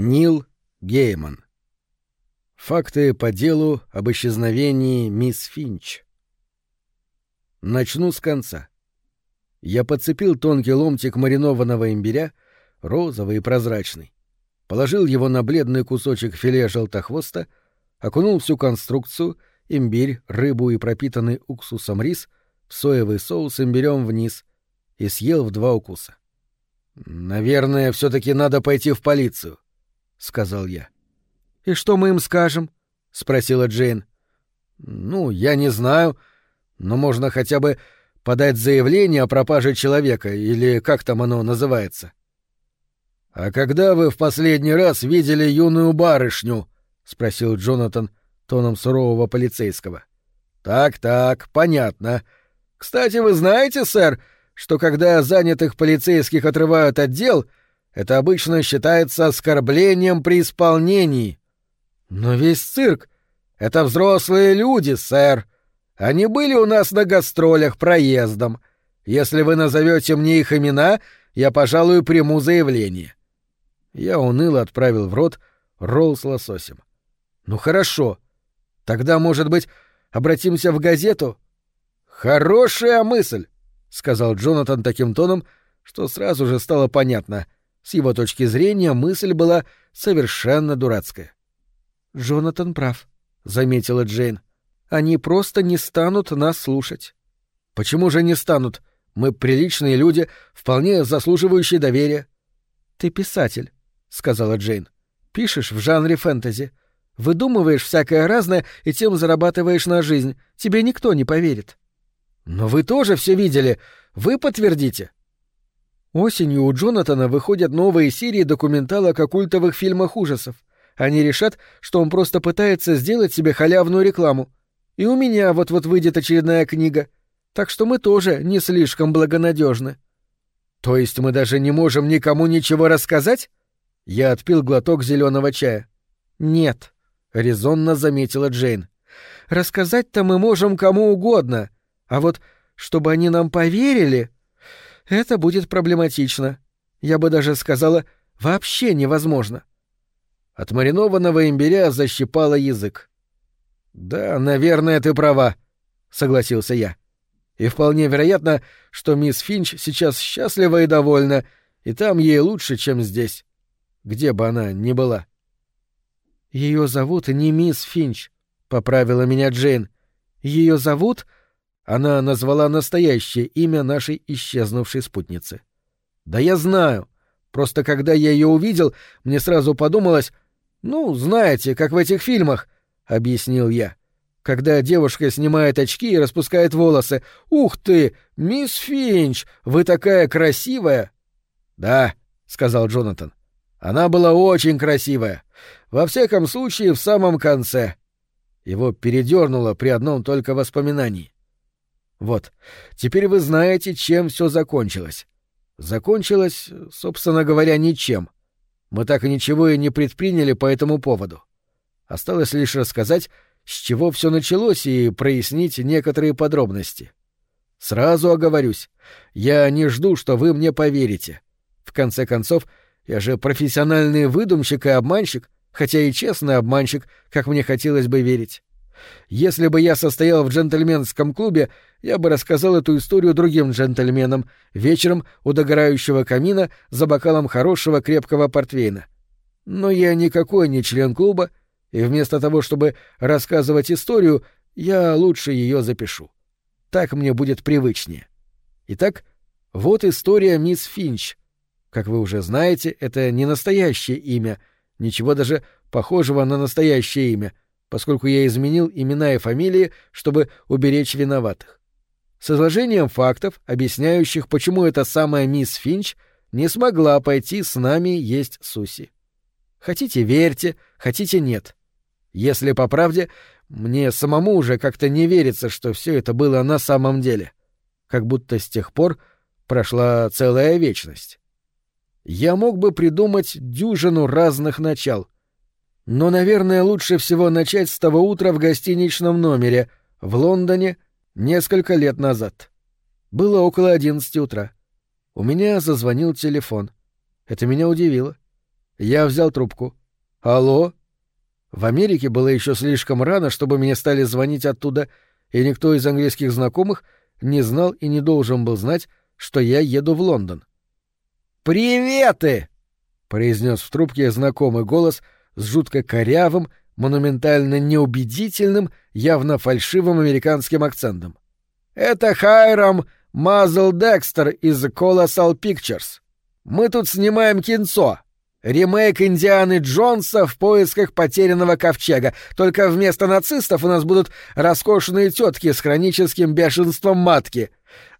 Нил Гейман. Факты по делу об исчезновении мисс Финч. Начну с конца. Я подцепил тонкий ломтик маринованного имбиря, розовый и прозрачный, положил его на бледный кусочек филе желтохвоста, окунул всю конструкцию, имбирь, рыбу и пропитанный уксусом рис в соевый соус имбирем вниз и съел в два укуса. «Наверное, все таки надо пойти в полицию», — сказал я. «И что мы им скажем?» — спросила Джейн. «Ну, я не знаю, но можно хотя бы подать заявление о пропаже человека, или как там оно называется». «А когда вы в последний раз видели юную барышню?» — спросил Джонатан тоном сурового полицейского. «Так-так, понятно. Кстати, вы знаете, сэр, что когда занятых полицейских отрывают от дел, это обычно считается оскорблением при исполнении. Но весь цирк — это взрослые люди, сэр. Они были у нас на гастролях проездом. Если вы назовете мне их имена, я, пожалуй, приму заявление. Я уныло отправил в рот ролл с лососем. Ну хорошо. Тогда, может быть, обратимся в газету? Хорошая мысль, сказал Джонатан таким тоном, что сразу же стало понятно — с его точки зрения мысль была совершенно дурацкая. «Джонатан прав», — заметила Джейн. «Они просто не станут нас слушать». «Почему же не станут? Мы приличные люди, вполне заслуживающие доверия». «Ты писатель», — сказала Джейн. «Пишешь в жанре фэнтези. Выдумываешь всякое разное и тем зарабатываешь на жизнь. Тебе никто не поверит». «Но вы тоже все видели. Вы подтвердите». Осенью у Джонатана выходят новые серии документалок о культовых фильмах ужасов. Они решат, что он просто пытается сделать себе халявную рекламу. И у меня вот-вот выйдет очередная книга. Так что мы тоже не слишком благонадежны. То есть мы даже не можем никому ничего рассказать? Я отпил глоток зеленого чая. Нет, резонно заметила Джейн. Рассказать-то мы можем кому угодно, а вот чтобы они нам поверили, это будет проблематично. Я бы даже сказала, вообще невозможно. От маринованного имбиря защипало язык. «Да, наверное, ты права», — согласился я. «И вполне вероятно, что мисс Финч сейчас счастлива и довольна, и там ей лучше, чем здесь, где бы она ни была». Ее зовут не мисс Финч», — поправила меня Джейн. Ее зовут она назвала настоящее имя нашей исчезнувшей спутницы. «Да я знаю. Просто когда я ее увидел, мне сразу подумалось... Ну, знаете, как в этих фильмах», — объяснил я. «Когда девушка снимает очки и распускает волосы. Ух ты, мисс Финч, вы такая красивая!» «Да», — сказал Джонатан. «Она была очень красивая. Во всяком случае, в самом конце». Его передернуло при одном только воспоминании. Вот, теперь вы знаете, чем все закончилось. Закончилось, собственно говоря, ничем. Мы так и ничего и не предприняли по этому поводу. Осталось лишь рассказать, с чего все началось и прояснить некоторые подробности. Сразу оговорюсь, я не жду, что вы мне поверите. В конце концов, я же профессиональный выдумщик и обманщик, хотя и честный обманщик, как мне хотелось бы верить. Если бы я состоял в джентльменском клубе, я бы рассказал эту историю другим джентльменам вечером у догорающего камина за бокалом хорошего крепкого портвейна. Но я никакой не член клуба, и вместо того, чтобы рассказывать историю, я лучше ее запишу. Так мне будет привычнее. Итак, вот история мисс Финч. Как вы уже знаете, это не настоящее имя, ничего даже похожего на настоящее имя — поскольку я изменил имена и фамилии, чтобы уберечь виноватых. С изложением фактов, объясняющих, почему эта самая мисс Финч не смогла пойти с нами есть суси. Хотите — верьте, хотите — нет. Если по правде, мне самому уже как-то не верится, что все это было на самом деле. Как будто с тех пор прошла целая вечность. Я мог бы придумать дюжину разных начал — но, наверное, лучше всего начать с того утра в гостиничном номере в Лондоне несколько лет назад. Было около одиннадцати утра. У меня зазвонил телефон. Это меня удивило. Я взял трубку. «Алло?» В Америке было еще слишком рано, чтобы мне стали звонить оттуда, и никто из английских знакомых не знал и не должен был знать, что я еду в Лондон. «Приветы!» — произнес в трубке знакомый голос с жутко корявым, монументально неубедительным, явно фальшивым американским акцентом. «Это Хайрам Мазл Декстер из Colossal Pictures. Мы тут снимаем кинцо. Ремейк Индианы Джонса в поисках потерянного ковчега. Только вместо нацистов у нас будут роскошные тетки с хроническим бешенством матки.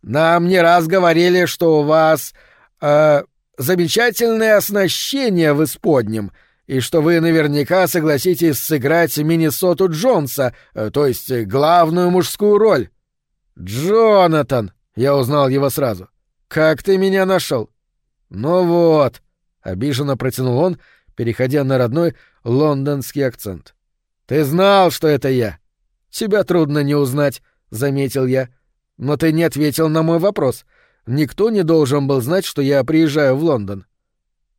Нам не раз говорили, что у вас э, замечательное оснащение в исподнем, и что вы наверняка согласитесь сыграть Миннесоту Джонса, э, то есть главную мужскую роль. Джонатан, я узнал его сразу. Как ты меня нашел? Ну вот, обиженно протянул он, переходя на родной лондонский акцент. Ты знал, что это я. Тебя трудно не узнать, заметил я. Но ты не ответил на мой вопрос. Никто не должен был знать, что я приезжаю в Лондон.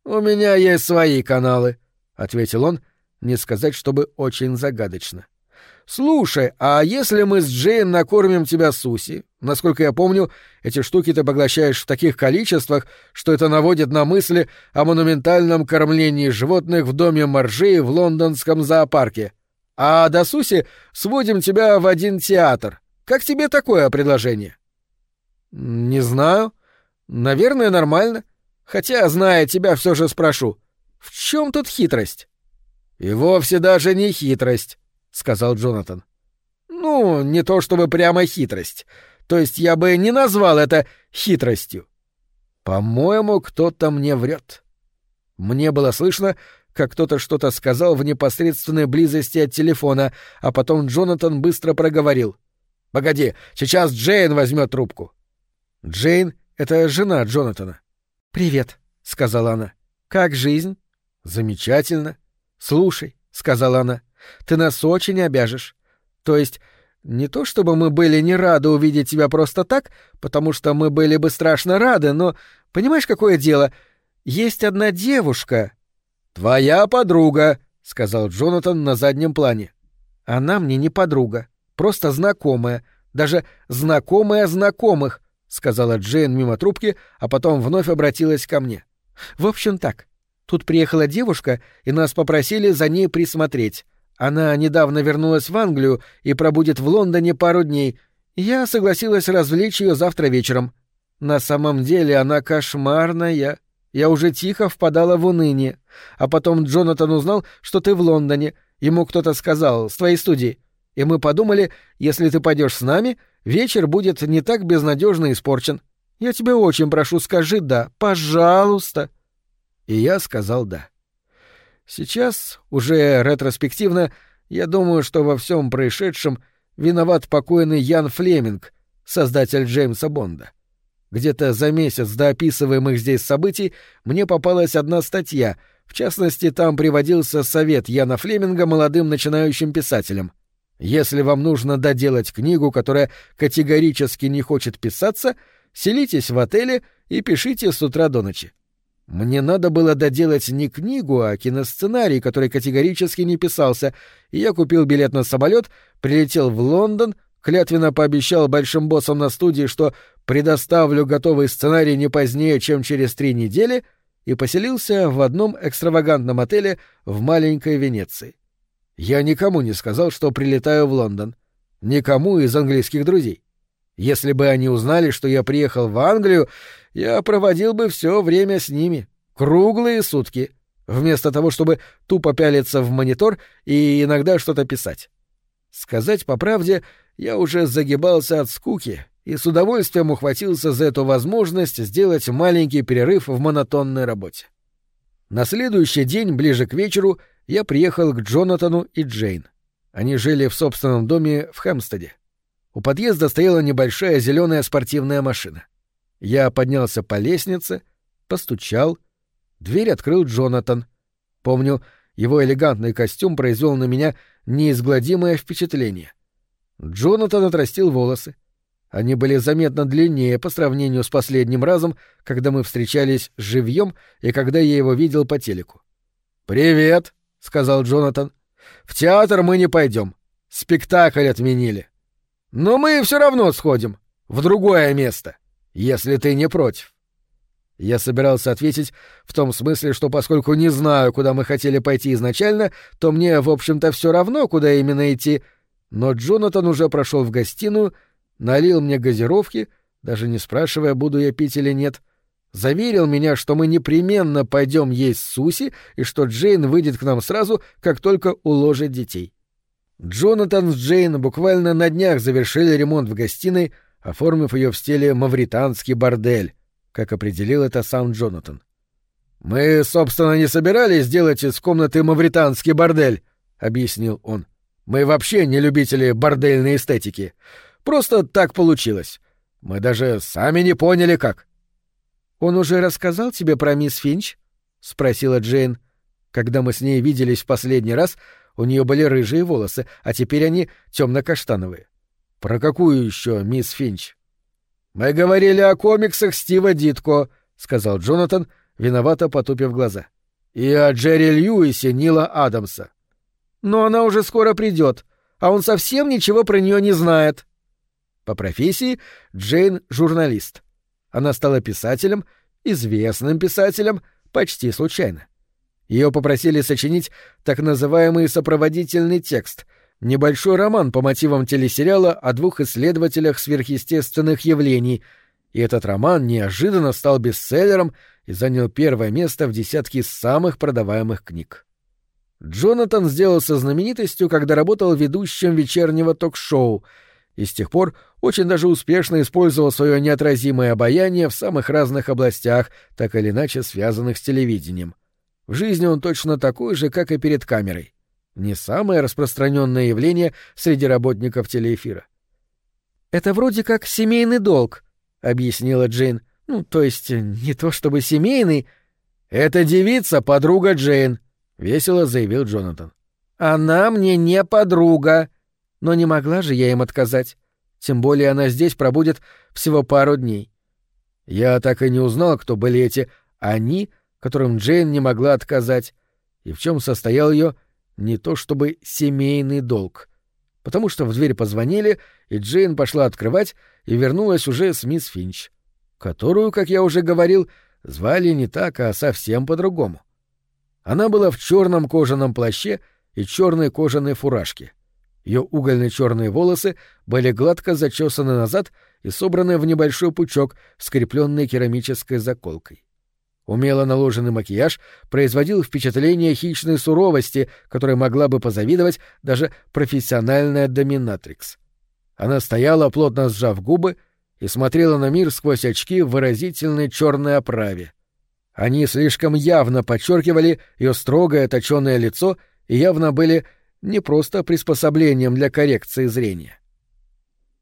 У меня есть свои каналы, ответил он, не сказать, чтобы очень загадочно. Слушай, а если мы с Джейн накормим тебя суси? Насколько я помню, эти штуки ты поглощаешь в таких количествах, что это наводит на мысли о монументальном кормлении животных в доме Маржи в лондонском зоопарке. А до суси сводим тебя в один театр. Как тебе такое предложение? Не знаю. Наверное, нормально. Хотя, зная тебя, все же спрошу. В чем тут хитрость? И вовсе даже не хитрость, сказал Джонатан. Ну, не то чтобы прямо хитрость. То есть я бы не назвал это хитростью. По-моему, кто-то мне врет. Мне было слышно, как кто-то что-то сказал в непосредственной близости от телефона, а потом Джонатан быстро проговорил — Погоди, сейчас Джейн возьмет трубку. Джейн — это жена Джонатана. «Привет», — сказала она. «Как жизнь?» «Замечательно». «Слушай», — сказала она, — «ты нас очень обяжешь. То есть не то чтобы мы были не рады увидеть тебя просто так, потому что мы были бы страшно рады, но понимаешь, какое дело? Есть одна девушка». «Твоя подруга», — сказал Джонатан на заднем плане. «Она мне не подруга просто знакомая, даже знакомая знакомых, — сказала Джейн мимо трубки, а потом вновь обратилась ко мне. В общем так, тут приехала девушка, и нас попросили за ней присмотреть. Она недавно вернулась в Англию и пробудет в Лондоне пару дней. Я согласилась развлечь ее завтра вечером. На самом деле она кошмарная. Я уже тихо впадала в уныние. А потом Джонатан узнал, что ты в Лондоне. Ему кто-то сказал, с твоей студии и мы подумали, если ты пойдешь с нами, вечер будет не так безнадежно испорчен. Я тебя очень прошу, скажи «да», пожалуйста». И я сказал «да». Сейчас, уже ретроспективно, я думаю, что во всем происшедшем виноват покойный Ян Флеминг, создатель Джеймса Бонда. Где-то за месяц до описываемых здесь событий мне попалась одна статья, в частности, там приводился совет Яна Флеминга молодым начинающим писателям. Если вам нужно доделать книгу, которая категорически не хочет писаться, селитесь в отеле и пишите с утра до ночи. Мне надо было доделать не книгу, а киносценарий, который категорически не писался, и я купил билет на самолет, прилетел в Лондон, клятвенно пообещал большим боссам на студии, что предоставлю готовый сценарий не позднее, чем через три недели, и поселился в одном экстравагантном отеле в маленькой Венеции. Я никому не сказал, что прилетаю в Лондон. Никому из английских друзей. Если бы они узнали, что я приехал в Англию, я проводил бы все время с ними. Круглые сутки. Вместо того, чтобы тупо пялиться в монитор и иногда что-то писать. Сказать по правде, я уже загибался от скуки и с удовольствием ухватился за эту возможность сделать маленький перерыв в монотонной работе. На следующий день, ближе к вечеру, я приехал к Джонатану и Джейн. Они жили в собственном доме в Хэмстеде. У подъезда стояла небольшая зеленая спортивная машина. Я поднялся по лестнице, постучал. Дверь открыл Джонатан. Помню, его элегантный костюм произвел на меня неизгладимое впечатление. Джонатан отрастил волосы. Они были заметно длиннее по сравнению с последним разом, когда мы встречались живьем и когда я его видел по телеку. «Привет», — сказал Джонатан. «В театр мы не пойдем. Спектакль отменили. Но мы все равно сходим. В другое место. Если ты не против». Я собирался ответить в том смысле, что поскольку не знаю, куда мы хотели пойти изначально, то мне, в общем-то, все равно, куда именно идти. Но Джонатан уже прошел в гостиную, налил мне газировки, даже не спрашивая, буду я пить или нет, заверил меня, что мы непременно пойдем есть суси и что Джейн выйдет к нам сразу, как только уложит детей. Джонатан с Джейн буквально на днях завершили ремонт в гостиной, оформив ее в стиле «мавританский бордель», как определил это сам Джонатан. «Мы, собственно, не собирались сделать из комнаты мавританский бордель», — объяснил он. «Мы вообще не любители бордельной эстетики. Просто так получилось. Мы даже сами не поняли, как». «Он уже рассказал тебе про мисс Финч?» — спросила Джейн. Когда мы с ней виделись в последний раз, у нее были рыжие волосы, а теперь они темно-каштановые. «Про какую еще мисс Финч?» «Мы говорили о комиксах Стива Дитко», — сказал Джонатан, виновато потупив глаза. «И о Джерри Льюисе Нила Адамса». «Но она уже скоро придет, а он совсем ничего про нее не знает». По профессии Джейн — журналист. Она стала писателем, известным писателем, почти случайно. Ее попросили сочинить так называемый сопроводительный текст — небольшой роман по мотивам телесериала о двух исследователях сверхъестественных явлений, и этот роман неожиданно стал бестселлером и занял первое место в десятке самых продаваемых книг. Джонатан сделался знаменитостью, когда работал ведущим вечернего ток-шоу, и с тех пор очень даже успешно использовал свое неотразимое обаяние в самых разных областях, так или иначе связанных с телевидением. В жизни он точно такой же, как и перед камерой не самое распространенное явление среди работников телеэфира. «Это вроде как семейный долг», — объяснила Джейн. «Ну, то есть не то чтобы семейный...» «Это девица — подруга Джейн», — весело заявил Джонатан. «Она мне не подруга. Но не могла же я им отказать. Тем более она здесь пробудет всего пару дней». Я так и не узнал, кто были эти «они», которым Джейн не могла отказать, и в чем состоял ее не то чтобы семейный долг. Потому что в дверь позвонили, и Джейн пошла открывать и вернулась уже с мисс Финч, которую, как я уже говорил, звали не так, а совсем по-другому. Она была в черном кожаном плаще и черной кожаной фуражке. Ее угольно-черные волосы были гладко зачесаны назад и собраны в небольшой пучок, скрепленный керамической заколкой. Умело наложенный макияж производил впечатление хищной суровости, которой могла бы позавидовать даже профессиональная доминатрикс. Она стояла, плотно сжав губы, и смотрела на мир сквозь очки в выразительной черной оправе. Они слишком явно подчеркивали ее строгое точенное лицо и явно были не просто приспособлением для коррекции зрения.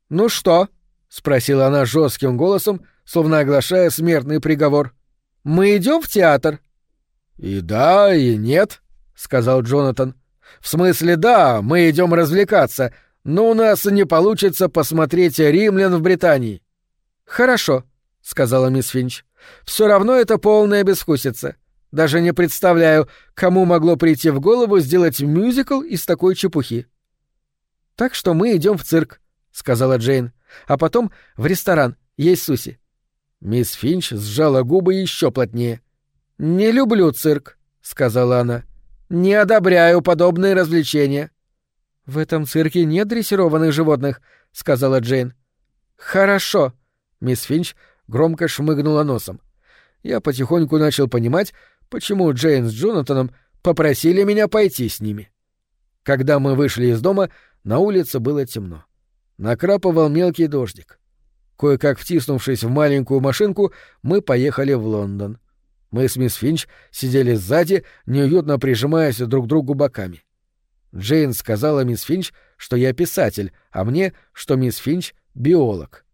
«Ну что?» — спросила она жестким голосом, словно оглашая смертный приговор. Мы идем в театр?» «И да, и нет», — сказал Джонатан. «В смысле, да, мы идем развлекаться, но у нас не получится посмотреть римлян в Британии». «Хорошо», — сказала мисс Финч. «Все равно это полная безвкусица. Даже не представляю, кому могло прийти в голову сделать мюзикл из такой чепухи». «Так что мы идем в цирк», — сказала Джейн, «а потом в ресторан, есть суси. Мисс Финч сжала губы еще плотнее. «Не люблю цирк», — сказала она. «Не одобряю подобные развлечения». «В этом цирке нет дрессированных животных», — сказала Джейн. «Хорошо», — мисс Финч громко шмыгнула носом. Я потихоньку начал понимать, почему Джейн с Джонатаном попросили меня пойти с ними. Когда мы вышли из дома, на улице было темно. Накрапывал мелкий дождик. Кое-как втиснувшись в маленькую машинку, мы поехали в Лондон. Мы с мисс Финч сидели сзади, неуютно прижимаясь друг к другу боками. Джейн сказала мисс Финч, что я писатель, а мне, что мисс Финч — биолог.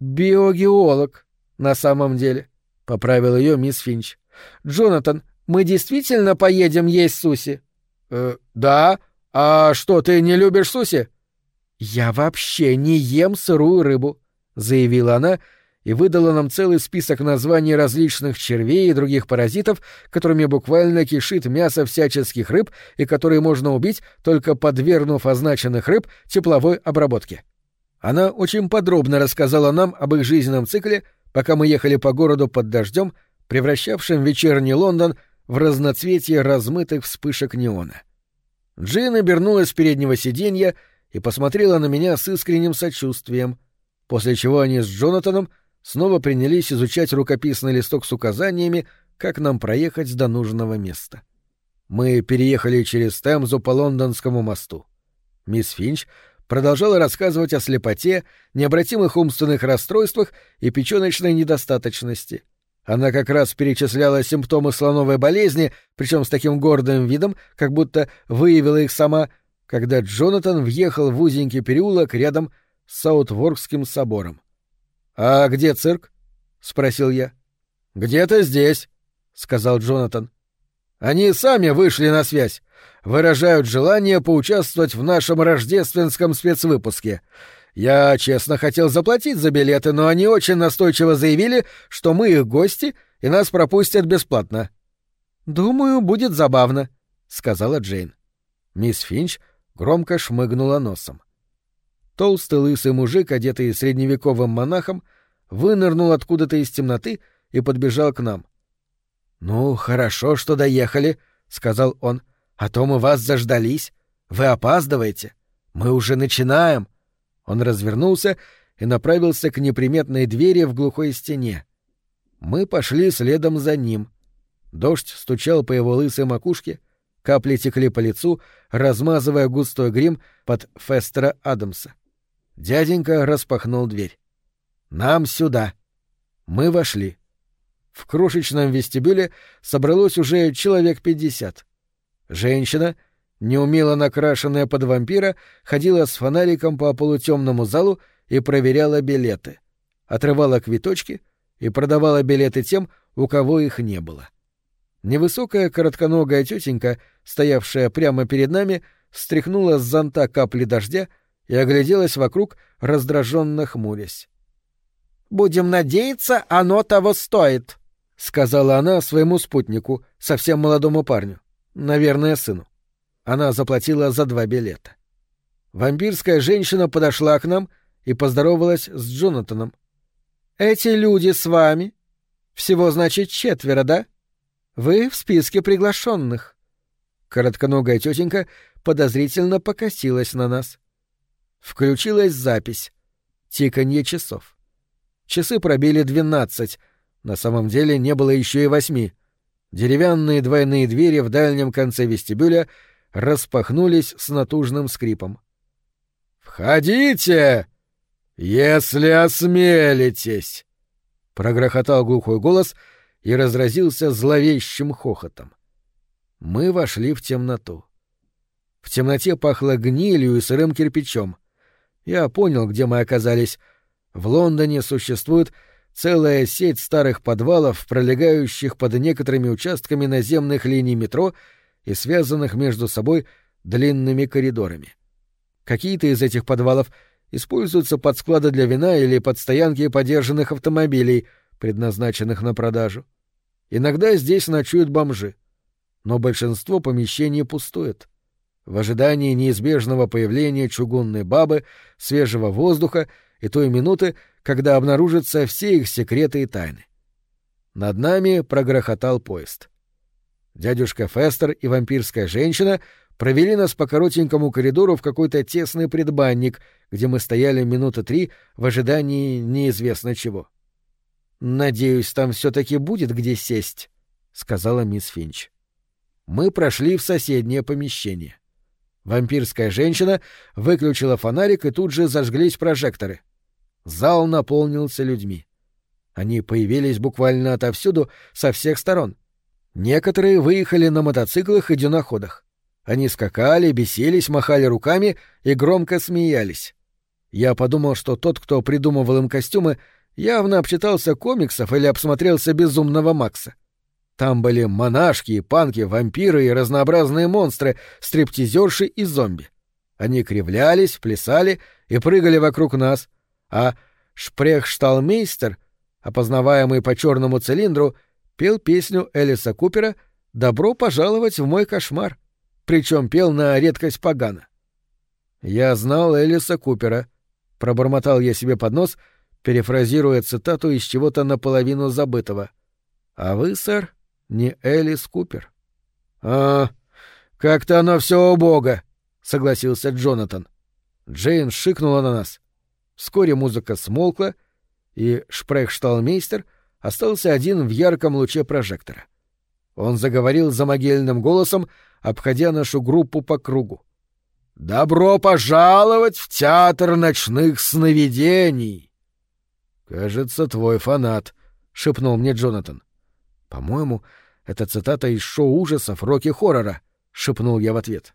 «Биогеолог, на самом деле», — поправил ее мисс Финч. «Джонатан, мы действительно поедем есть суси?» «Э, да. А что, ты не любишь суси?» «Я вообще не ем сырую рыбу», заявила она, и выдала нам целый список названий различных червей и других паразитов, которыми буквально кишит мясо всяческих рыб и которые можно убить, только подвергнув означенных рыб тепловой обработке. Она очень подробно рассказала нам об их жизненном цикле, пока мы ехали по городу под дождем, превращавшим вечерний Лондон в разноцветие размытых вспышек неона. Джин обернулась с переднего сиденья и посмотрела на меня с искренним сочувствием, после чего они с Джонатаном снова принялись изучать рукописный листок с указаниями, как нам проехать до нужного места. Мы переехали через Темзу по Лондонскому мосту. Мисс Финч продолжала рассказывать о слепоте, необратимых умственных расстройствах и печёночной недостаточности. Она как раз перечисляла симптомы слоновой болезни, причем с таким гордым видом, как будто выявила их сама, когда Джонатан въехал в узенький переулок рядом с Саутворкским собором. «А где цирк?» — спросил я. «Где-то здесь», — сказал Джонатан. «Они сами вышли на связь. Выражают желание поучаствовать в нашем рождественском спецвыпуске. Я, честно, хотел заплатить за билеты, но они очень настойчиво заявили, что мы их гости и нас пропустят бесплатно». «Думаю, будет забавно», — сказала Джейн. Мисс Финч громко шмыгнула носом. Толстый лысый мужик, одетый средневековым монахом, вынырнул откуда-то из темноты и подбежал к нам. «Ну, хорошо, что доехали», — сказал он, — «а то мы вас заждались. Вы опаздываете. Мы уже начинаем». Он развернулся и направился к неприметной двери в глухой стене. Мы пошли следом за ним. Дождь стучал по его лысой макушке, капли текли по лицу, размазывая густой грим под Фестера Адамса. Дяденька распахнул дверь. «Нам сюда!» Мы вошли. В крошечном вестибюле собралось уже человек пятьдесят. Женщина, неумело накрашенная под вампира, ходила с фонариком по полутемному залу и проверяла билеты. Отрывала квиточки и продавала билеты тем, у кого их не было. Невысокая коротконогая тетенька, стоявшая прямо перед нами, стряхнула с зонта капли дождя и огляделась вокруг, раздраженно хмурясь. «Будем надеяться, оно того стоит», — сказала она своему спутнику, совсем молодому парню, наверное, сыну. Она заплатила за два билета. Вампирская женщина подошла к нам и поздоровалась с Джонатаном. «Эти люди с вами? Всего, значит, четверо, да? Вы в списке приглашенных». Коротконогая тетенька подозрительно покосилась на нас. Включилась запись. Тиканье часов. Часы пробили двенадцать. На самом деле не было еще и восьми. Деревянные двойные двери в дальнем конце вестибюля распахнулись с натужным скрипом. «Входите, если осмелитесь!» — прогрохотал глухой голос и разразился зловещим хохотом. Мы вошли в темноту. В темноте пахло гнилью и сырым кирпичом — я понял, где мы оказались. В Лондоне существует целая сеть старых подвалов, пролегающих под некоторыми участками наземных линий метро и связанных между собой длинными коридорами. Какие-то из этих подвалов используются под склады для вина или под стоянки подержанных автомобилей, предназначенных на продажу. Иногда здесь ночуют бомжи, но большинство помещений пустует в ожидании неизбежного появления чугунной бабы, свежего воздуха и той минуты, когда обнаружатся все их секреты и тайны. Над нами прогрохотал поезд. Дядюшка Фестер и вампирская женщина провели нас по коротенькому коридору в какой-то тесный предбанник, где мы стояли минуты три в ожидании неизвестно чего. «Надеюсь, там все-таки будет где сесть», — сказала мисс Финч. Мы прошли в соседнее помещение. Вампирская женщина выключила фонарик, и тут же зажглись прожекторы. Зал наполнился людьми. Они появились буквально отовсюду, со всех сторон. Некоторые выехали на мотоциклах и дюноходах. Они скакали, бесились, махали руками и громко смеялись. Я подумал, что тот, кто придумывал им костюмы, явно обчитался комиксов или обсмотрелся безумного Макса. Там были монашки, панки, вампиры и разнообразные монстры, стриптизерши и зомби. Они кривлялись, плясали и прыгали вокруг нас, а шпрехшталмейстер опознаваемый по черному цилиндру, пел песню Элиса Купера «Добро пожаловать в мой кошмар», причем пел на редкость погано. «Я знал Элиса Купера», — пробормотал я себе под нос, перефразируя цитату из чего-то наполовину забытого. «А вы, сэр, не Элис Купер». «А, как-то оно все убого», — согласился Джонатан. Джейн шикнула на нас. Вскоре музыка смолкла, и шпрехшталмейстер остался один в ярком луче прожектора. Он заговорил за могильным голосом, обходя нашу группу по кругу. «Добро пожаловать в театр ночных сновидений!» «Кажется, твой фанат», — шепнул мне Джонатан. «По-моему, это цитата из шоу ужасов Рокки Хоррора», — шепнул я в ответ.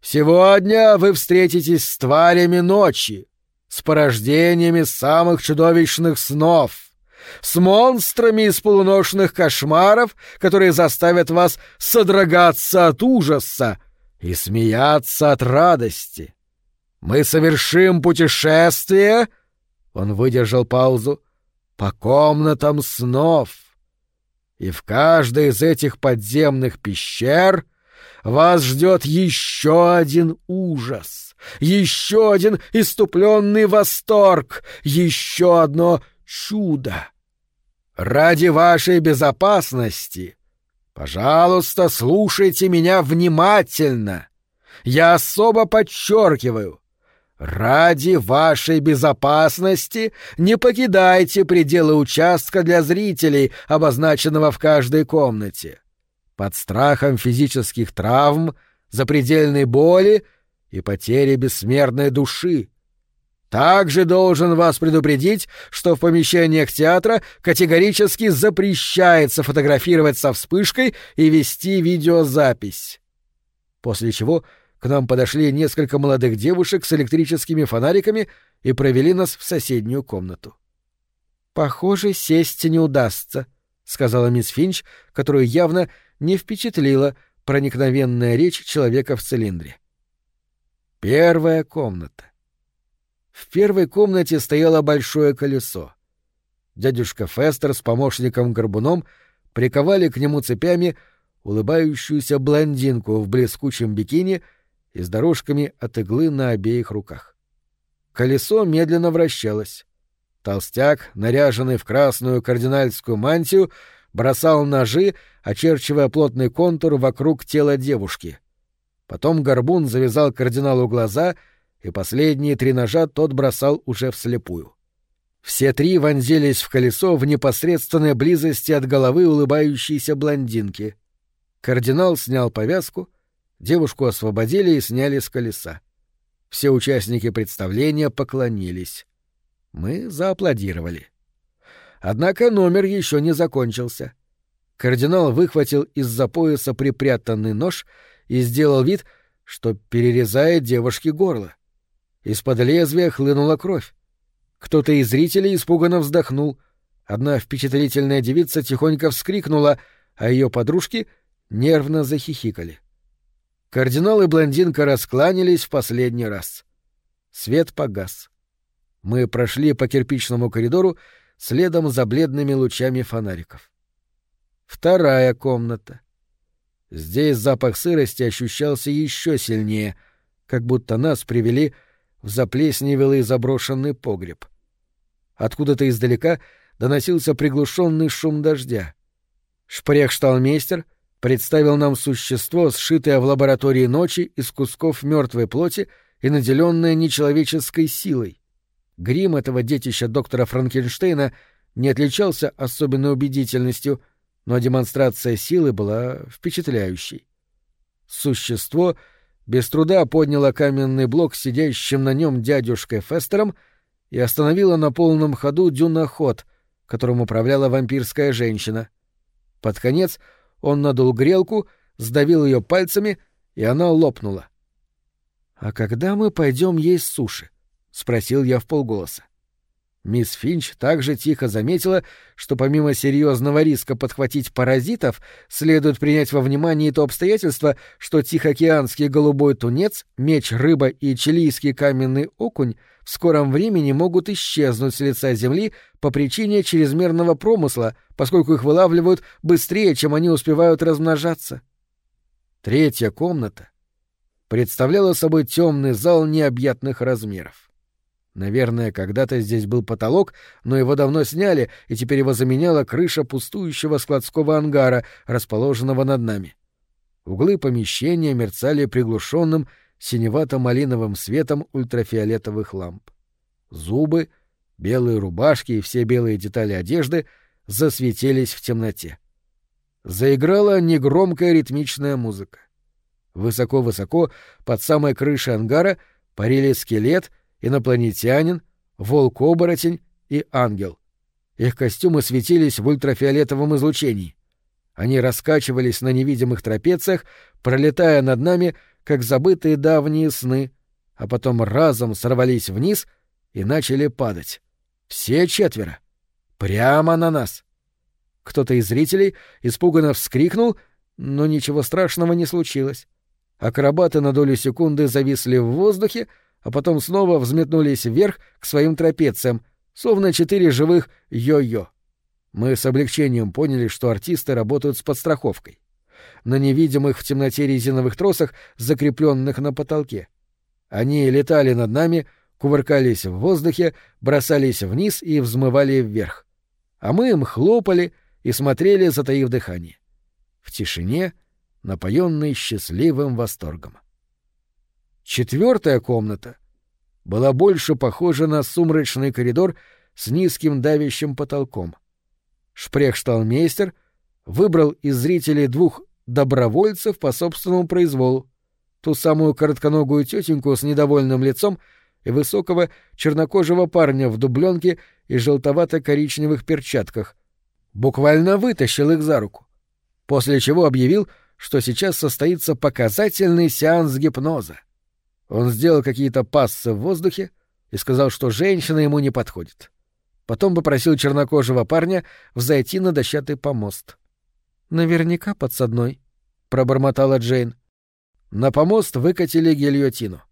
«Сегодня вы встретитесь с тварями ночи, с порождениями самых чудовищных снов, с монстрами из полуношных кошмаров, которые заставят вас содрогаться от ужаса, и смеяться от радости. Мы совершим путешествие, он выдержал паузу, по комнатам снов. И в каждой из этих подземных пещер вас ждет еще один ужас, еще один иступленный восторг, еще одно чудо. Ради вашей безопасности Пожалуйста, слушайте меня внимательно. Я особо подчеркиваю. Ради вашей безопасности не покидайте пределы участка для зрителей, обозначенного в каждой комнате. Под страхом физических травм, запредельной боли и потери бессмертной души. Также должен вас предупредить, что в помещениях театра категорически запрещается фотографировать со вспышкой и вести видеозапись. После чего к нам подошли несколько молодых девушек с электрическими фонариками и провели нас в соседнюю комнату. «Похоже, сесть не удастся», — сказала мисс Финч, которую явно не впечатлила проникновенная речь человека в цилиндре. Первая комната. В первой комнате стояло большое колесо. Дядюшка Фестер с помощником-горбуном приковали к нему цепями улыбающуюся блондинку в блескучем бикини и с дорожками от иглы на обеих руках. Колесо медленно вращалось. Толстяк, наряженный в красную кардинальскую мантию, бросал ножи, очерчивая плотный контур вокруг тела девушки. Потом горбун завязал кардиналу глаза — и последние три ножа тот бросал уже вслепую. Все три вонзились в колесо в непосредственной близости от головы улыбающейся блондинки. Кардинал снял повязку, девушку освободили и сняли с колеса. Все участники представления поклонились. Мы зааплодировали. Однако номер еще не закончился. Кардинал выхватил из-за пояса припрятанный нож и сделал вид, что перерезает девушке горло. Из-под лезвия хлынула кровь. Кто-то из зрителей испуганно вздохнул. Одна впечатлительная девица тихонько вскрикнула, а ее подружки нервно захихикали. Кардинал и блондинка раскланялись в последний раз. Свет погас. Мы прошли по кирпичному коридору следом за бледными лучами фонариков. Вторая комната. Здесь запах сырости ощущался еще сильнее, как будто нас привели в заплесневелый заброшенный погреб. Откуда-то издалека доносился приглушенный шум дождя. Шпрехшталмейстер представил нам существо, сшитое в лаборатории ночи из кусков мертвой плоти и наделенное нечеловеческой силой. Грим этого детища доктора Франкенштейна не отличался особенной убедительностью, но демонстрация силы была впечатляющей. Существо — без труда подняла каменный блок сидящим на нем дядюшкой Фестером и остановила на полном ходу дюноход, которым управляла вампирская женщина. Под конец он надул грелку, сдавил ее пальцами, и она лопнула. «А когда мы пойдем есть суши?» — спросил я в полголоса. Мисс Финч также тихо заметила, что помимо серьезного риска подхватить паразитов, следует принять во внимание то обстоятельство, что тихоокеанский голубой тунец, меч рыба и чилийский каменный окунь в скором времени могут исчезнуть с лица Земли по причине чрезмерного промысла, поскольку их вылавливают быстрее, чем они успевают размножаться. Третья комната представляла собой темный зал необъятных размеров. Наверное, когда-то здесь был потолок, но его давно сняли, и теперь его заменяла крыша пустующего складского ангара, расположенного над нами. Углы помещения мерцали приглушенным синевато-малиновым светом ультрафиолетовых ламп. Зубы, белые рубашки и все белые детали одежды засветились в темноте. Заиграла негромкая ритмичная музыка. Высоко-высоко, под самой крышей ангара, парили скелет, инопланетянин, волк-оборотень и ангел. Их костюмы светились в ультрафиолетовом излучении. Они раскачивались на невидимых трапециях, пролетая над нами, как забытые давние сны, а потом разом сорвались вниз и начали падать. Все четверо. Прямо на нас. Кто-то из зрителей испуганно вскрикнул, но ничего страшного не случилось. Акробаты на долю секунды зависли в воздухе, а потом снова взметнулись вверх к своим трапециям, словно четыре живых йо-йо. Мы с облегчением поняли, что артисты работают с подстраховкой. На невидимых в темноте резиновых тросах, закрепленных на потолке. Они летали над нами, кувыркались в воздухе, бросались вниз и взмывали вверх. А мы им хлопали и смотрели, затаив дыхание. В тишине — напоенный счастливым восторгом. Четвертая комната была больше похожа на сумрачный коридор с низким давящим потолком. Шпрехшталмейстер выбрал из зрителей двух добровольцев по собственному произволу, ту самую коротконогую тетеньку с недовольным лицом и высокого чернокожего парня в дубленке и желтовато-коричневых перчатках, буквально вытащил их за руку, после чего объявил, что сейчас состоится показательный сеанс гипноза. Он сделал какие-то пассы в воздухе и сказал, что женщина ему не подходит. Потом попросил чернокожего парня взойти на дощатый помост. «Наверняка подсадной», — пробормотала Джейн. На помост выкатили гильотину.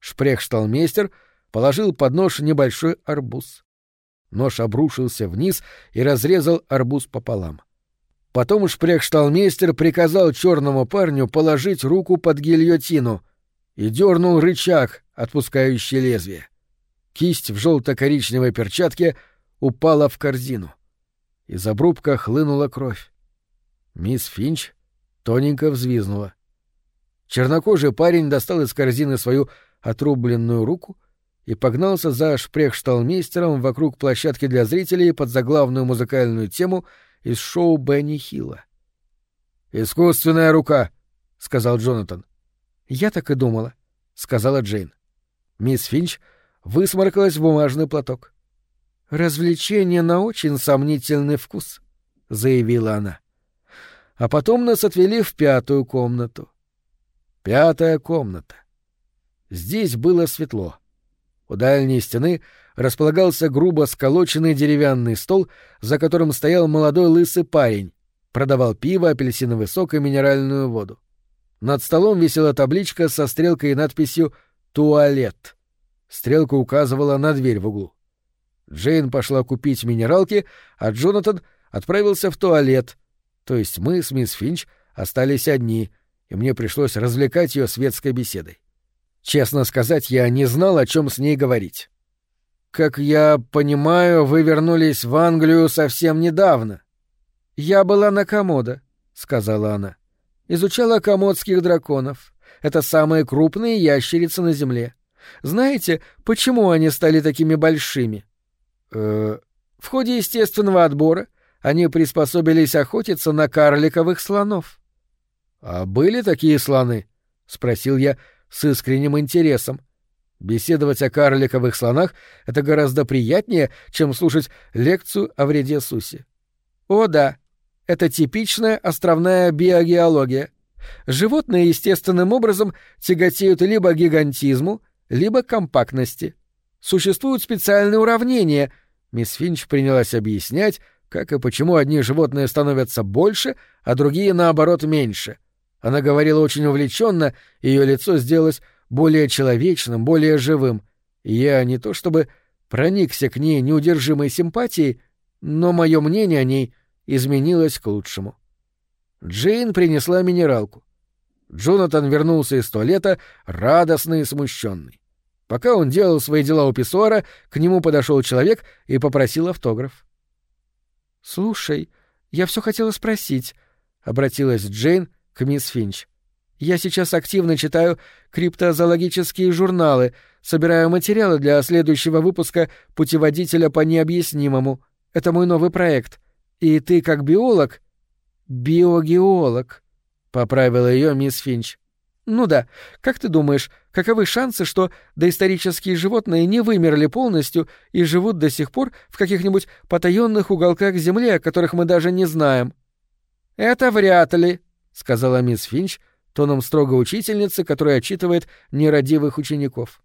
Шпрехшталмейстер положил под нож небольшой арбуз. Нож обрушился вниз и разрезал арбуз пополам. — Потом шпрехшталмейстер приказал черному парню положить руку под гильотину и дернул рычаг, отпускающий лезвие. Кисть в желто-коричневой перчатке упала в корзину. Из обрубка хлынула кровь. Мисс Финч тоненько взвизнула. Чернокожий парень достал из корзины свою отрубленную руку и погнался за шпрехшталмейстером вокруг площадки для зрителей под заглавную музыкальную тему — из шоу Бенни Хилла. «Искусственная рука», — сказал Джонатан. «Я так и думала», — сказала Джейн. Мисс Финч высморкалась в бумажный платок. «Развлечение на очень сомнительный вкус», — заявила она. А потом нас отвели в пятую комнату. Пятая комната. Здесь было светло. У дальней стены располагался грубо сколоченный деревянный стол, за которым стоял молодой лысый парень, продавал пиво, апельсиновый сок и минеральную воду. Над столом висела табличка со стрелкой и надписью «Туалет». Стрелка указывала на дверь в углу. Джейн пошла купить минералки, а Джонатан отправился в туалет. То есть мы с мисс Финч остались одни, и мне пришлось развлекать ее светской беседой. Честно сказать, я не знал, о чем с ней говорить. Как я понимаю, вы вернулись в Англию совсем недавно. Я была на Комодо, сказала она. Изучала комодских драконов. Это самые крупные ящерицы на Земле. Знаете, почему они стали такими большими? Э, в ходе естественного отбора они приспособились охотиться на карликовых слонов. А были такие слоны? спросил я, с искренним интересом. Беседовать о карликовых слонах — это гораздо приятнее, чем слушать лекцию о вреде Суси. О да, это типичная островная биогеология. Животные естественным образом тяготеют либо к гигантизму, либо к компактности. Существуют специальные уравнения. Мисс Финч принялась объяснять, как и почему одни животные становятся больше, а другие, наоборот, меньше. Она говорила очень увлеченно, ее лицо сделалось более человечным, более живым. Я не то чтобы проникся к ней неудержимой симпатией, но мое мнение о ней изменилось к лучшему. Джейн принесла минералку. Джонатан вернулся из туалета, радостный и смущенный. Пока он делал свои дела у писсуара, к нему подошел человек и попросил автограф. «Слушай, я все хотела спросить», — обратилась Джейн к мисс Финч. «Я сейчас активно читаю криптозоологические журналы, собираю материалы для следующего выпуска «Путеводителя по необъяснимому». Это мой новый проект. И ты, как биолог, «Биогеолог», — поправила ее мисс Финч. «Ну да. Как ты думаешь, каковы шансы, что доисторические животные не вымерли полностью и живут до сих пор в каких-нибудь потаенных уголках Земли, о которых мы даже не знаем?» «Это вряд ли», — сказала мисс Финч, тоном строгой учительницы, которая отчитывает нерадивых учеников.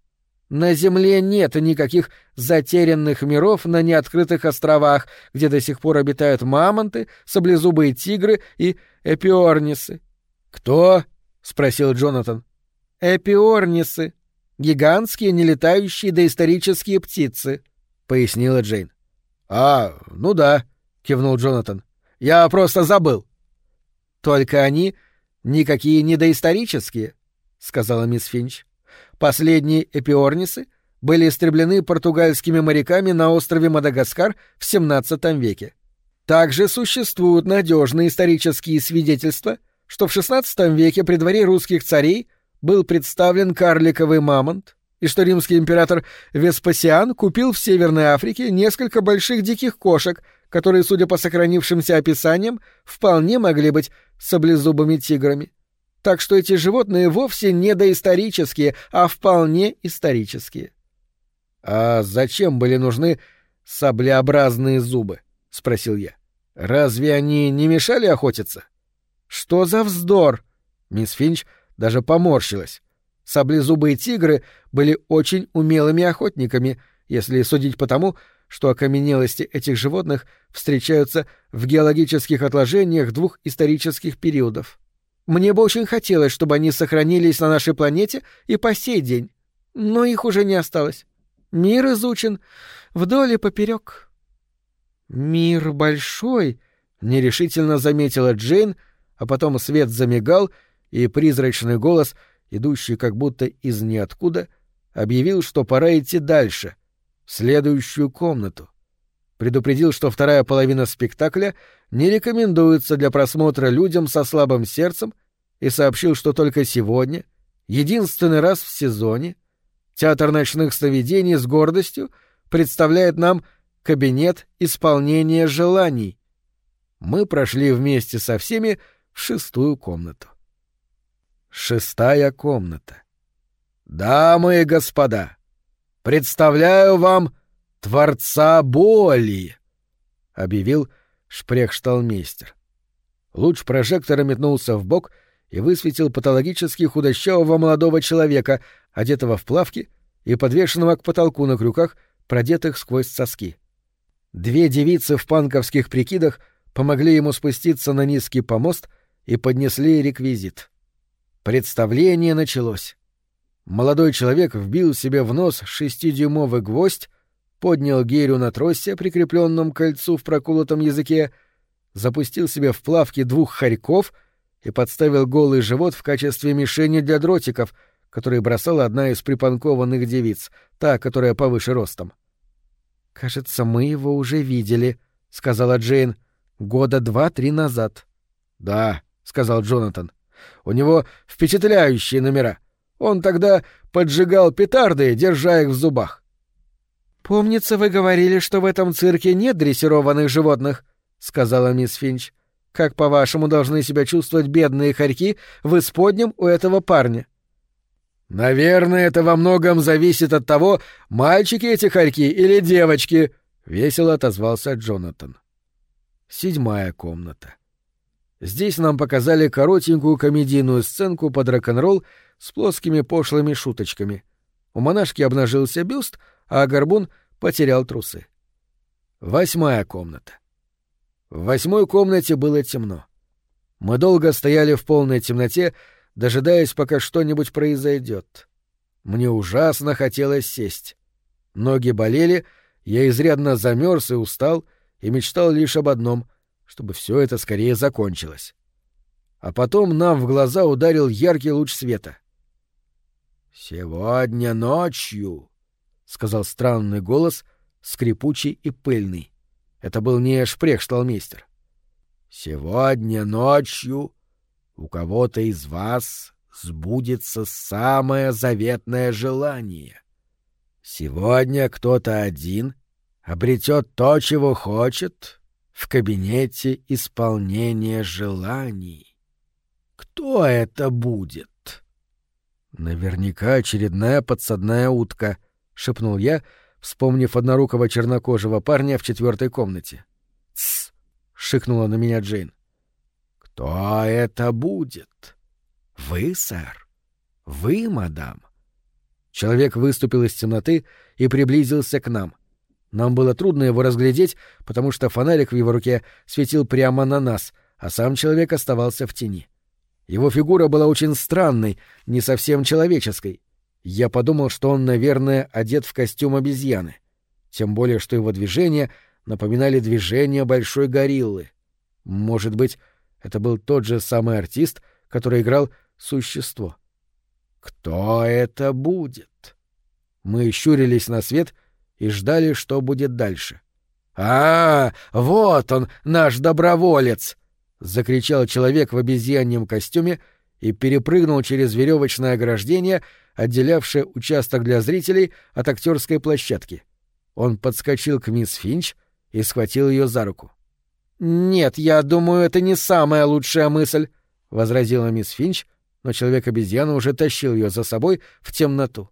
На Земле нет никаких затерянных миров на неоткрытых островах, где до сих пор обитают мамонты, саблезубые тигры и эпиорнисы. Кто? Спросил Джонатан. Эпиорнисы. Гигантские нелетающие доисторические птицы, пояснила Джейн. А, ну да, кивнул Джонатан. Я просто забыл. Только они никакие не доисторические, сказала мисс Финч. Последние эпиорнисы были истреблены португальскими моряками на острове Мадагаскар в XVII веке. Также существуют надежные исторические свидетельства, что в XVI веке при дворе русских царей был представлен карликовый мамонт, и что римский император Веспасиан купил в Северной Африке несколько больших диких кошек, которые, судя по сохранившимся описаниям, вполне могли быть саблезубыми тиграми. Так что эти животные вовсе не доисторические, а вполне исторические. — А зачем были нужны саблеобразные зубы? — спросил я. — Разве они не мешали охотиться? — Что за вздор? Мисс Финч даже поморщилась. Саблезубые тигры были очень умелыми охотниками, если судить по тому, что окаменелости этих животных встречаются в геологических отложениях двух исторических периодов. Мне бы очень хотелось, чтобы они сохранились на нашей планете и по сей день. Но их уже не осталось. Мир изучен вдоль и поперек. Мир большой, нерешительно заметила Джейн, а потом свет замигал, и призрачный голос, идущий как будто из ниоткуда, объявил, что пора идти дальше, в следующую комнату. Предупредил, что вторая половина спектакля не рекомендуется для просмотра людям со слабым сердцем и сообщил, что только сегодня, единственный раз в сезоне, театр ночных сновидений с гордостью представляет нам кабинет исполнения желаний. Мы прошли вместе со всеми шестую комнату. Шестая комната. Дамы и господа, представляю вам Творца боли, объявил шпрехшталмейстер. Луч прожектора метнулся в бок и высветил патологически худощавого молодого человека, одетого в плавки и подвешенного к потолку на крюках, продетых сквозь соски. Две девицы в панковских прикидах помогли ему спуститься на низкий помост и поднесли реквизит. Представление началось. Молодой человек вбил себе в нос шестидюймовый гвоздь, поднял гирю на тросе, прикрепленном к кольцу в проколотом языке, запустил себе в плавки двух хорьков и подставил голый живот в качестве мишени для дротиков, которые бросала одна из припанкованных девиц, та, которая повыше ростом. «Кажется, мы его уже видели», — сказала Джейн, — «года два-три назад». «Да», — сказал Джонатан, — «у него впечатляющие номера. Он тогда поджигал петарды, держа их в зубах. «Помнится, вы говорили, что в этом цирке нет дрессированных животных», — сказала мисс Финч. «Как, по-вашему, должны себя чувствовать бедные хорьки в исподнем у этого парня?» «Наверное, это во многом зависит от того, мальчики эти хорьки или девочки», — весело отозвался Джонатан. Седьмая комната. Здесь нам показали коротенькую комедийную сценку под рок-н-ролл с плоскими пошлыми шуточками. У монашки обнажился бюст — а горбун потерял трусы. Восьмая комната. В восьмой комнате было темно. Мы долго стояли в полной темноте, дожидаясь, пока что-нибудь произойдет. Мне ужасно хотелось сесть. Ноги болели, я изрядно замерз и устал, и мечтал лишь об одном — чтобы все это скорее закончилось. А потом нам в глаза ударил яркий луч света. «Сегодня ночью», — сказал странный голос, скрипучий и пыльный. Это был не шпрехшталмейстер. «Сегодня ночью у кого-то из вас сбудется самое заветное желание. Сегодня кто-то один обретет то, чего хочет, в кабинете исполнения желаний. Кто это будет? Наверняка очередная подсадная утка, шепнул я, вспомнив однорукого чернокожего парня в четвертой комнате. Тсс! шикнула на меня Джейн. Кто это будет? Вы, сэр? Вы, мадам? Человек выступил из темноты и приблизился к нам. Нам было трудно его разглядеть, потому что фонарик в его руке светил прямо на нас, а сам человек оставался в тени. Его фигура была очень странной, не совсем человеческой. Я подумал, что он, наверное, одет в костюм обезьяны. Тем более, что его движения напоминали движения большой гориллы. Может быть, это был тот же самый артист, который играл «Существо». «Кто это будет?» Мы щурились на свет — и ждали, что будет дальше. «А, вот он, наш доброволец!» — закричал человек в обезьяньем костюме и перепрыгнул через веревочное ограждение, отделявшее участок для зрителей от актерской площадки. Он подскочил к мисс Финч и схватил ее за руку. «Нет, я думаю, это не самая лучшая мысль», — возразила мисс Финч, но человек-обезьяна уже тащил ее за собой в темноту.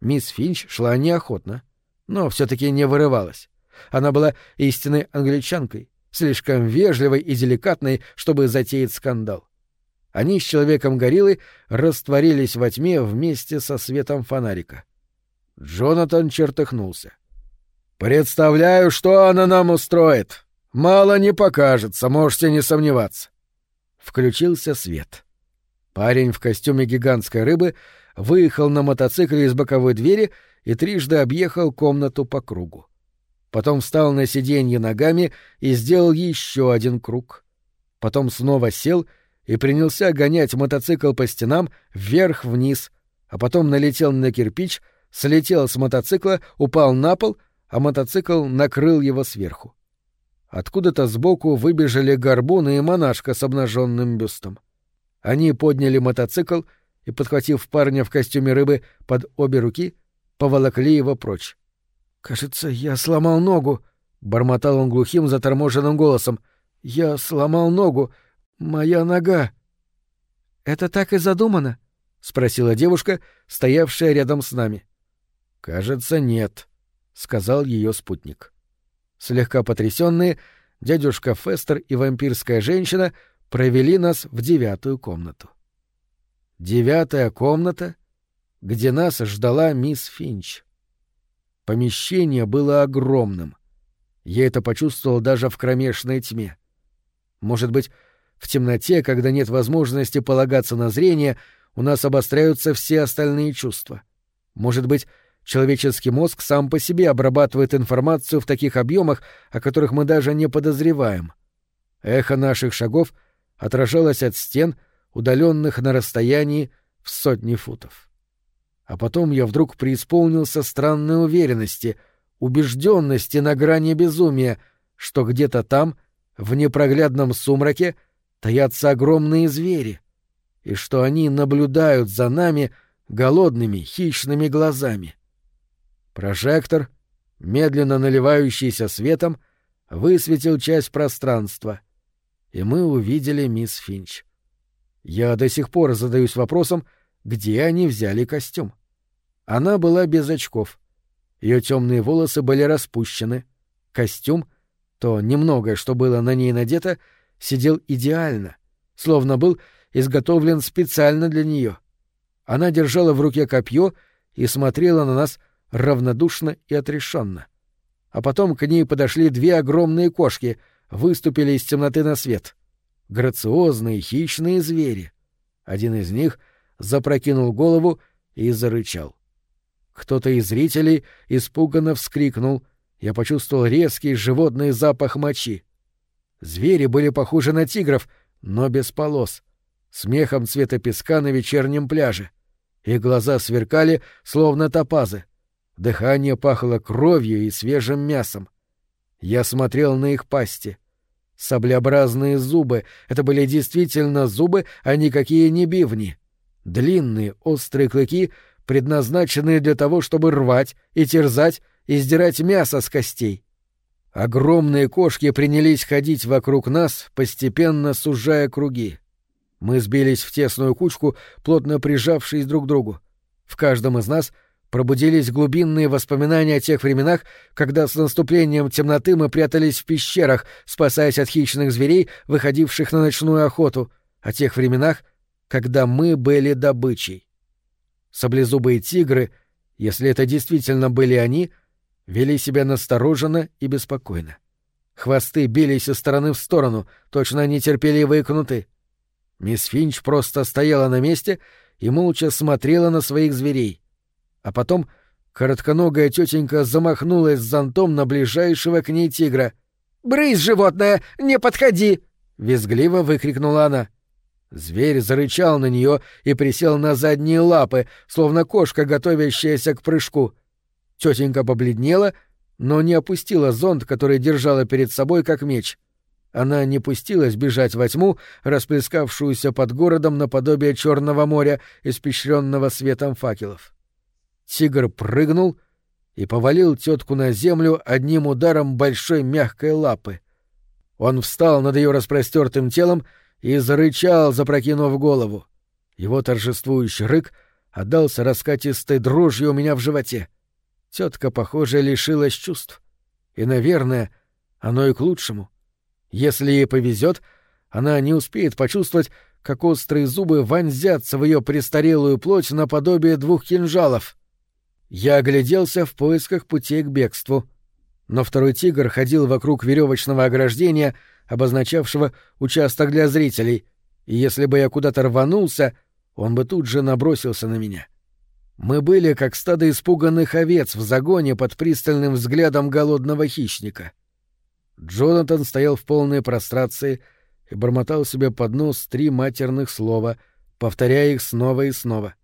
Мисс Финч шла неохотно но все-таки не вырывалась. Она была истинной англичанкой, слишком вежливой и деликатной, чтобы затеять скандал. Они с человеком-гориллой растворились во тьме вместе со светом фонарика. Джонатан чертыхнулся. «Представляю, что она нам устроит. Мало не покажется, можете не сомневаться». Включился свет. Парень в костюме гигантской рыбы выехал на мотоцикле из боковой двери и трижды объехал комнату по кругу. Потом встал на сиденье ногами и сделал еще один круг. Потом снова сел и принялся гонять мотоцикл по стенам вверх-вниз, а потом налетел на кирпич, слетел с мотоцикла, упал на пол, а мотоцикл накрыл его сверху. Откуда-то сбоку выбежали горбун и монашка с обнаженным бюстом. Они подняли мотоцикл и, подхватив парня в костюме рыбы под обе руки, поволокли его прочь. «Кажется, я сломал ногу», — бормотал он глухим заторможенным голосом. «Я сломал ногу. Моя нога». «Это так и задумано?» — спросила девушка, стоявшая рядом с нами. «Кажется, нет», — сказал ее спутник. Слегка потрясенные, дядюшка Фестер и вампирская женщина провели нас в девятую комнату. Девятая комната — где нас ждала мисс Финч. Помещение было огромным. Я это почувствовал даже в кромешной тьме. Может быть, в темноте, когда нет возможности полагаться на зрение, у нас обостряются все остальные чувства. Может быть, человеческий мозг сам по себе обрабатывает информацию в таких объемах, о которых мы даже не подозреваем. Эхо наших шагов отражалось от стен, удаленных на расстоянии в сотни футов. А потом я вдруг преисполнился странной уверенности, убежденности на грани безумия, что где-то там, в непроглядном сумраке, таятся огромные звери, и что они наблюдают за нами голодными хищными глазами. Прожектор, медленно наливающийся светом, высветил часть пространства, и мы увидели мисс Финч. Я до сих пор задаюсь вопросом, где они взяли костюм. Она была без очков. Ее темные волосы были распущены. Костюм, то немногое, что было на ней надето, сидел идеально, словно был изготовлен специально для нее. Она держала в руке копье и смотрела на нас равнодушно и отрешенно. А потом к ней подошли две огромные кошки, выступили из темноты на свет. Грациозные хищные звери. Один из них — запрокинул голову и зарычал. Кто-то из зрителей испуганно вскрикнул. Я почувствовал резкий животный запах мочи. Звери были похожи на тигров, но без полос, смехом цвета песка на вечернем пляже. Их глаза сверкали, словно топазы. Дыхание пахло кровью и свежим мясом. Я смотрел на их пасти. Саблеобразные зубы — это были действительно зубы, а никакие не бивни. Длинные, острые клыки, предназначенные для того, чтобы рвать и терзать и сдирать мясо с костей. Огромные кошки принялись ходить вокруг нас, постепенно сужая круги. Мы сбились в тесную кучку, плотно прижавшись друг к другу. В каждом из нас пробудились глубинные воспоминания о тех временах, когда с наступлением темноты мы прятались в пещерах, спасаясь от хищных зверей, выходивших на ночную охоту, о тех временах, когда мы были добычей. Саблезубые тигры, если это действительно были они — вели себя настороженно и беспокойно. Хвосты бились из стороны в сторону, точно нетерпеливые кнуты. Мисс Финч просто стояла на месте и молча смотрела на своих зверей. А потом коротконогая тетенька замахнулась зонтом на ближайшего к ней тигра. «Брысь, животное! Не подходи!» — визгливо выкрикнула она. Зверь зарычал на нее и присел на задние лапы, словно кошка, готовящаяся к прыжку — Тетенька побледнела, но не опустила зонт, который держала перед собой как меч. Она не пустилась бежать во тьму, расплескавшуюся под городом наподобие Черного моря, испещренного светом факелов. Тигр прыгнул и повалил тетку на землю одним ударом большой мягкой лапы. Он встал над ее распростертым телом и зарычал, запрокинув голову. Его торжествующий рык отдался раскатистой дрожью у меня в животе. Тетка, похоже, лишилась чувств. И, наверное, оно и к лучшему. Если ей повезет, она не успеет почувствовать, как острые зубы вонзятся в ее престарелую плоть наподобие двух кинжалов. Я огляделся в поисках путей к бегству. Но второй тигр ходил вокруг веревочного ограждения, обозначавшего участок для зрителей, и если бы я куда-то рванулся, он бы тут же набросился на меня. — мы были как стадо испуганных овец в загоне под пристальным взглядом голодного хищника. Джонатан стоял в полной прострации и бормотал себе под нос три матерных слова, повторяя их снова и снова.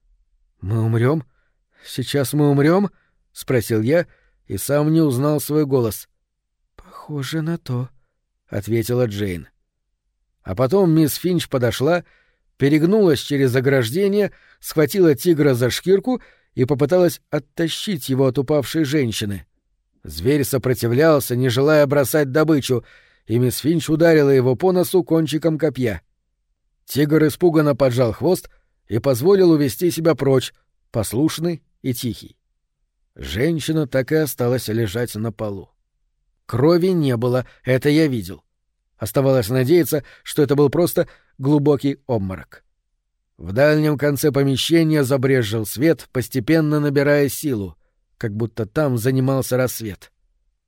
«Мы умрем? Сейчас мы умрем?» — спросил я и сам не узнал свой голос. «Похоже на то», — ответила Джейн. А потом мисс Финч подошла перегнулась через ограждение, схватила тигра за шкирку и попыталась оттащить его от упавшей женщины. Зверь сопротивлялся, не желая бросать добычу, и мисс Финч ударила его по носу кончиком копья. Тигр испуганно поджал хвост и позволил увести себя прочь, послушный и тихий. Женщина так и осталась лежать на полу. Крови не было, это я видел. Оставалось надеяться, что это был просто глубокий обморок. В дальнем конце помещения забрезжил свет, постепенно набирая силу, как будто там занимался рассвет.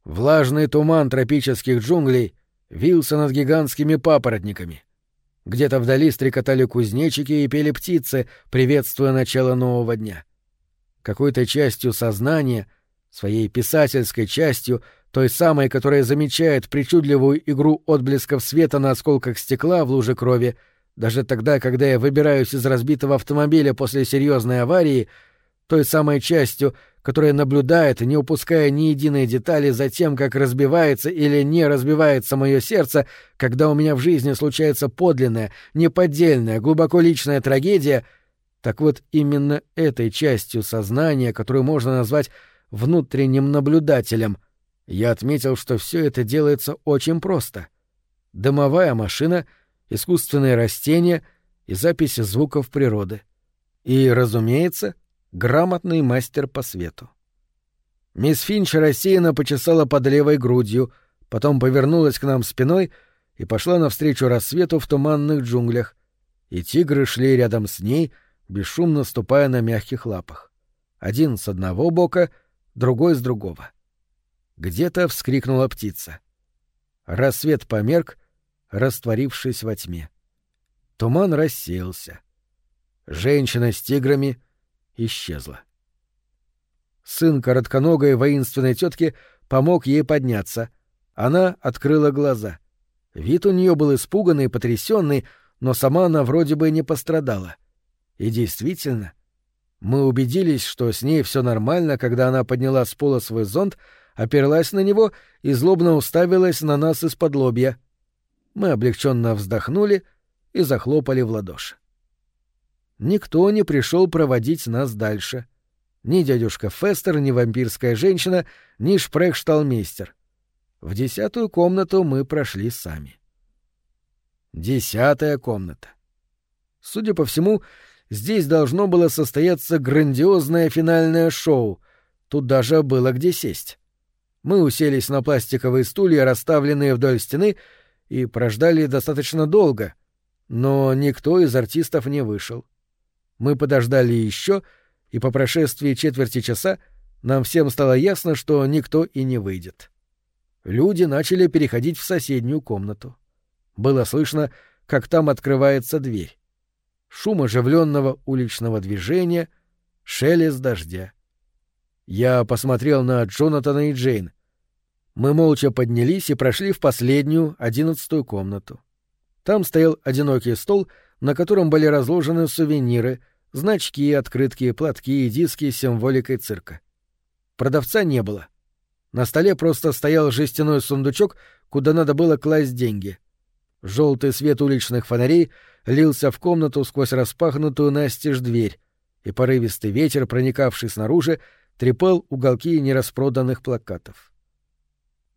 Влажный туман тропических джунглей вился над гигантскими папоротниками. Где-то вдали стрекотали кузнечики и пели птицы, приветствуя начало нового дня. Какой-то частью сознания, своей писательской частью, той самой, которая замечает причудливую игру отблесков света на осколках стекла в луже крови, даже тогда, когда я выбираюсь из разбитого автомобиля после серьезной аварии, той самой частью, которая наблюдает, не упуская ни единой детали за тем, как разбивается или не разбивается мое сердце, когда у меня в жизни случается подлинная, неподдельная, глубоко личная трагедия, так вот именно этой частью сознания, которую можно назвать внутренним наблюдателем, я отметил, что все это делается очень просто. Дымовая машина, искусственные растения и записи звуков природы. И, разумеется, грамотный мастер по свету. Мисс Финч рассеянно почесала под левой грудью, потом повернулась к нам спиной и пошла навстречу рассвету в туманных джунглях, и тигры шли рядом с ней, бесшумно ступая на мягких лапах. Один с одного бока, другой с другого. Где-то вскрикнула птица. Рассвет померк, растворившись во тьме. Туман рассеялся. Женщина с тиграми исчезла. Сын коротконогой воинственной тетки помог ей подняться. Она открыла глаза. Вид у нее был испуганный и потрясенный, но сама она вроде бы не пострадала. И действительно, мы убедились, что с ней все нормально, когда она подняла с пола свой зонт, оперлась на него и злобно уставилась на нас из-под лобья. Мы облегченно вздохнули и захлопали в ладоши. Никто не пришел проводить нас дальше. Ни дядюшка Фестер, ни вампирская женщина, ни шпрехшталмейстер. В десятую комнату мы прошли сами. Десятая комната. Судя по всему, здесь должно было состояться грандиозное финальное шоу. Тут даже было где сесть. Мы уселись на пластиковые стулья, расставленные вдоль стены, и прождали достаточно долго, но никто из артистов не вышел. Мы подождали еще, и по прошествии четверти часа нам всем стало ясно, что никто и не выйдет. Люди начали переходить в соседнюю комнату. Было слышно, как там открывается дверь. Шум оживленного уличного движения, шелест дождя. Я посмотрел на Джонатана и Джейн. Мы молча поднялись и прошли в последнюю, одиннадцатую комнату. Там стоял одинокий стол, на котором были разложены сувениры, значки, открытки, платки и диски с символикой цирка. Продавца не было. На столе просто стоял жестяной сундучок, куда надо было класть деньги. Желтый свет уличных фонарей лился в комнату сквозь распахнутую настежь дверь, и порывистый ветер, проникавший снаружи, трепал уголки нераспроданных плакатов.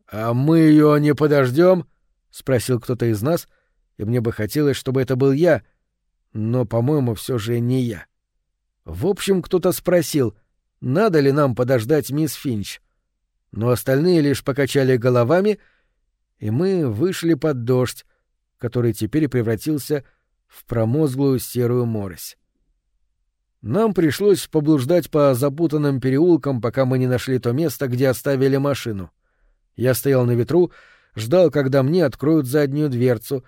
«А мы ее не подождем?» — спросил кто-то из нас, и мне бы хотелось, чтобы это был я, но, по-моему, все же не я. В общем, кто-то спросил, надо ли нам подождать мисс Финч. Но остальные лишь покачали головами, и мы вышли под дождь, который теперь превратился в промозглую серую морось. Нам пришлось поблуждать по запутанным переулкам, пока мы не нашли то место, где оставили машину. Я стоял на ветру, ждал, когда мне откроют заднюю дверцу,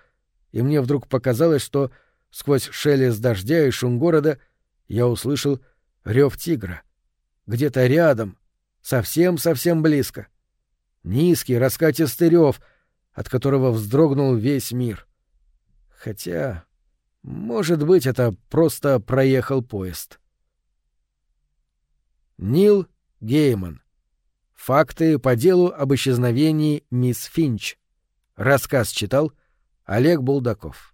и мне вдруг показалось, что сквозь шелест дождя и шум города я услышал рев тигра. Где-то рядом, совсем-совсем близко. Низкий, раскатистый рев, от которого вздрогнул весь мир. Хотя, может быть, это просто проехал поезд. Нил Гейман Факты по делу об исчезновении мисс Финч. Рассказ читал Олег Булдаков.